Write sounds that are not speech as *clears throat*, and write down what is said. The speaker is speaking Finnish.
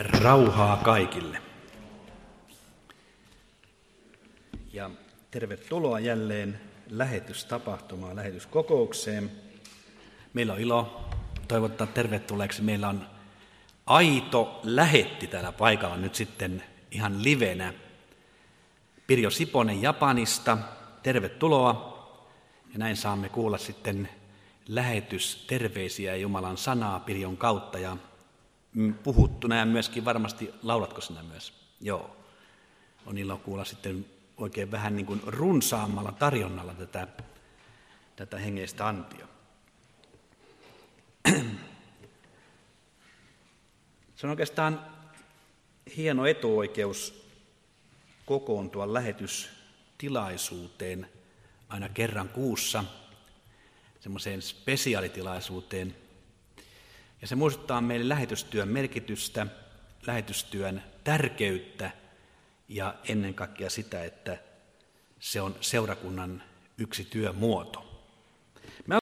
Rauhaa kaikille. Ja tervetuloa jälleen lähetystapahtumaan, lähetyskokoukseen. Meillä on ilo toivottaa tervetulleeksi. Meillä on aito lähetti täällä paikalla nyt sitten ihan livenä. Pirjo Siponen Japanista, tervetuloa. Ja näin saamme kuulla sitten lähetysterveisiä Jumalan sanaa Pirjon kautta. Ja puhuttu näin myöskin varmasti, laulatko sinä myös? Joo. On ilo kuulla sitten oikein vähän niin kuin runsaammalla tarjonnalla tätä, tätä hengeistä antia. *clears throat* Se on oikeastaan hieno etuoikeus kokoontua lähetystilaisuuteen aina kerran kuussa, semmoiseen spesiaalitilaisuuteen. Ja se muistuttaa meille lähetystyön merkitystä, lähetystyön tärkeyttä ja ennen kaikkea sitä, että se on seurakunnan yksi työmuoto.